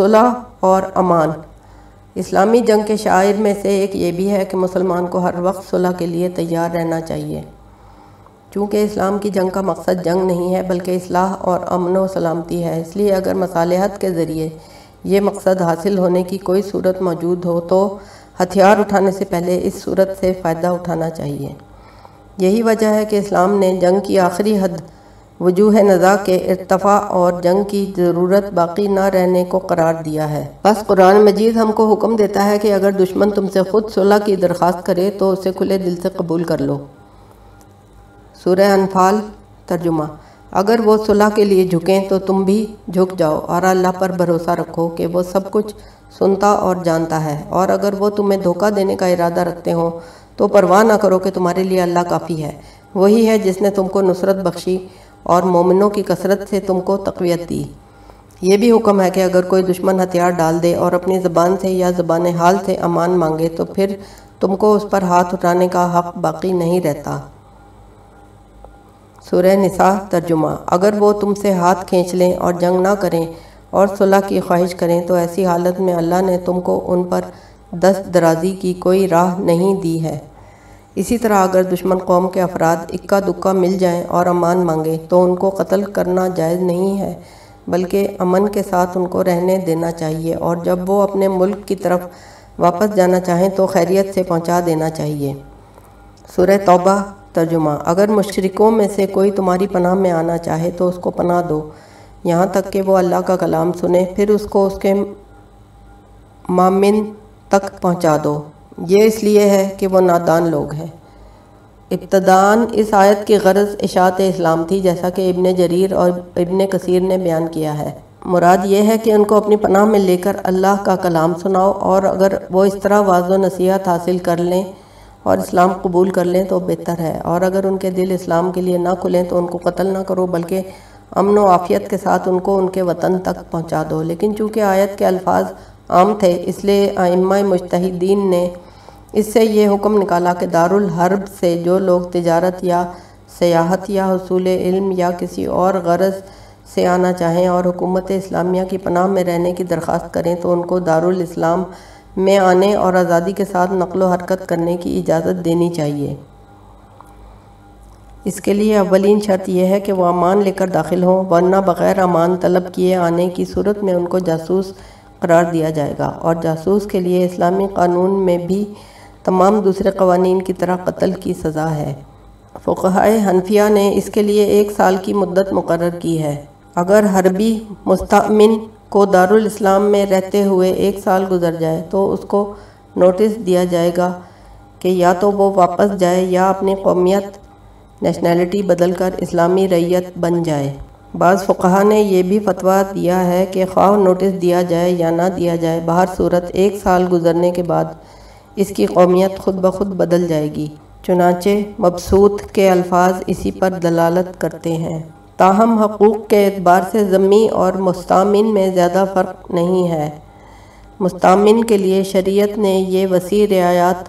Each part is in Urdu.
صلح اور امان۔ اسلامی جنگ کے شاعر میں سے ایک یہ بھی ہے کہ مسلمان کو ہر وقت صلح کے لیے تیار رہنا چاہیے۔ چونکہ اسلام کی جنگ کا مقصد جنگ نہیں ہے، بلکہ اصلاح اور امن و سلامتی ہے۔ اس لیے اگر مصالحت کے ذریعے یہ مقصد حاصل ہونے کی کوئی صورت موجود ہو تو ہتھیار اٹھانے سے پہلے اس صورت سے فائدہ اٹھانا چاہیے۔ یہی وجہ ہے کہ اسلام نے جنگ کی آخری حد وجوہ نزا کے ارتفاع اور جنگ کی ضرورت باقی نہ رہنے کو قرار دیا ہے۔ بس قرآن مجید ہم کو حکم دیتا ہے کہ اگر دشمن تم سے خود صلح کی درخواست کرے تو اسے کھلے دل سے قبول کر لو۔ سورہ انفال ترجمہ۔ اگر وہ صلح کے لیے جھکیں تو تم بھی جھک جاؤ اور اللہ پر بھروسہ رکھو کہ وہ سب کچھ سنتا اور جانتا ہے۔ اور اگر وہ تمہیں دھوکہ دینے کا ارادہ رکھتے ہوں تو پرواہ نہ کرو کہ تمہارے لیے اللہ کافی ہے۔ وہی ہے جس نے تم کو نصرت بخشی اور مومنوں کی کثرت سے تم کو تقویت دی۔ یہ بھی حکم ہے کہ اگر کوئی دشمن ہتھیار ڈال دے اور اپنی زبان سے یا زبان حال سے امان مانگے تو پھر تم کو اس پر ہاتھ اٹھانے کا حق باقی نہیں رہتا۔ سورہ نساء ترجمہ۔ اگر وہ تم سے ہاتھ کھینچ لیں اور جنگ نہ کریں اور صلح کی خواہش کریں تو ایسی حالت میں اللہ نے تم کو ان پر دست درازی کی کوئی راہ نہیں دی ہے۔ اسی طرح اگر دشمن قوم کے افراد اکا دکا مل جائیں اور امان مانگیں تو ان کو قتل کرنا جائز نہیں ہے، بلکہ امن کے ساتھ ان کو رہنے دینا چاہیے اور جب وہ اپنے ملک کی طرف واپس جانا چاہیں تو خیریت سے پہنچا دینا چاہیے۔ سورہ توبہ ترجمہ۔ اگر مشرکوں میں سے کوئی تمہاری پناہ میں آنا چاہے تو اس کو پناہ دو۔ یہاں تک کہ وہ اللہ کا کلام سنے پھر اس کو اس کے مامن تک پہنچا دو۔ یہ اس لیے ہے کہ وہ نادان لوگ ہیں۔ ابتدان اس آیت کی غرض اشاعت اسلام تھی، جیسا کہ ابن جریر اور ابن کثیر نے بیان کیا ہے۔ مراد یہ ہے کہ ان کو اپنی پناہ میں لے کر اللہ کا کلام سناؤ اور اگر وہ اس طرح واضح و نصیحت حاصل کر لیں اور اسلام قبول کر لیں تو بہتر ہے۔ اور اگر ان کے دل اسلام کے لیے نہ کھلیں تو ان کو قتل نہ کرو، بلکہ امن و عافیت کے ساتھ ان کو ان کے وطن تک پہنچا دو۔ لیکن چونکہ آیت کے الفاظ عام تھے، اس لیے آئمہ مجتہدین نے اس سے یہ حکم نکالا کہ دارالحرب سے جو لوگ تجارت یا سیاحت یا حصول علم یا کسی اور غرض سے آنا چاہیں اور حکومت اسلامیہ کی پناہ میں رہنے کی درخواست کریں تو ان کو دارالاسلام میں آنے اور آزادی کے ساتھ نقل و حرکت کرنے کی اجازت دینی چاہیے۔ اس کے لیے اولین شرط یہ ہے کہ وہ امان لے کر داخل ہوں، ورنہ بغیر امان طلب کیے آنے کی صورت میں ان کو جاسوس قرار دیا جائے گا اور جاسوس کے لیے اسلامی قانون میں بھی تمام دوسرے قوانین کی طرح قتل کی سزا ہے۔ فقہائے حنفیہ نے اس کے لیے ایک سال کی مدت مقرر کی ہے۔ اگر حربی مستعمن کو دارالاسلام میں رہتے ہوئے ایک سال گزر جائے تو اس کو نوٹس دیا جائے گا کہ یا تو وہ واپس جائے یا اپنی قومیت نیشنلٹی بدل کر اسلامی ریت بن جائے۔ بعض فقہ نے یہ بھی فتویٰ دیا ہے کہ خواہ نوٹس دیا جائے یا نہ دیا جائے باہر صورت ایک سال گزرنے کے بعد اس کی قومیت خود بخود بدل جائے گی۔ چنانچہ مبسوط کے الفاظ اسی پر دلالت کرتے ہیں۔ تاہم، حقوق کے اعتبار سے ضمی اور مستامن میں زیادہ فرق نہیں ہے۔ مستامن کے لیے شریعت نے یہ وسیع رعایات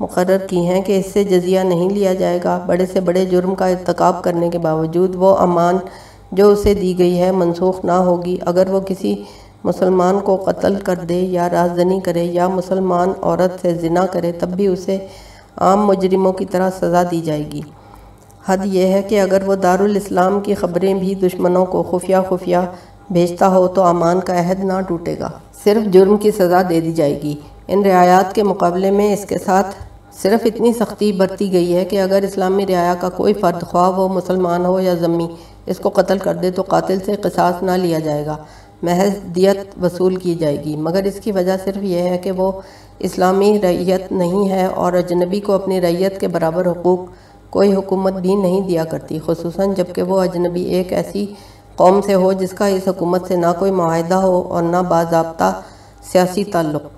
مقرر کی ہیں کہ اس سے جزیہ نہیں لیا جائے گا۔ بڑے سے بڑے جرم کا ارتکاب کرنے کے باوجود وہ امان جو اسے دی گئی ہے منسوخ نہ ہوگی۔ اگر وہ کسی مسلمان کو قتل کر دے یا رازدنی کرے یا مسلمان عورت سے زنا کرے، تب بھی اسے عام مجرموں کی طرح سزا دی جائے گی۔ حد یہ ہے کہ اگر وہ دارالاسلام کی خبریں بھی دشمنوں کو خفیہ خفیہ بھیجتا ہو تو امان کا عہد نہ ٹوٹے گا۔ صرف جرم کی سزا دے دی جائے گی۔ ان رعایات کے مقابلے میں اس کے ساتھ صرف اتنی سختی برتی گئی ہے کہ اگر اسلامی رعایا کا کوئی فرد خواہ وہ مسلمان ہو یا ضمی اس کو قتل کر دے تو قاتل سے قصاص نہ لیا جائے گا۔ محض دیت وصول کی جائے گی۔ مگر اس کی وجہ صرف یہ ہے کہ وہ اسلامی ریت نہیں ہے اور اجنبی کو اپنی ریت کے برابر حقوق کوئی حکومت بھی نہیں دیا کرتی، خصوصاً جبکہ وہ اجنبی ایک ایسی قوم سے ہو جس کا اس حکومت سے نہ کوئی معاہدہ ہو اور نہ باضابطہ سیاسی تعلق۔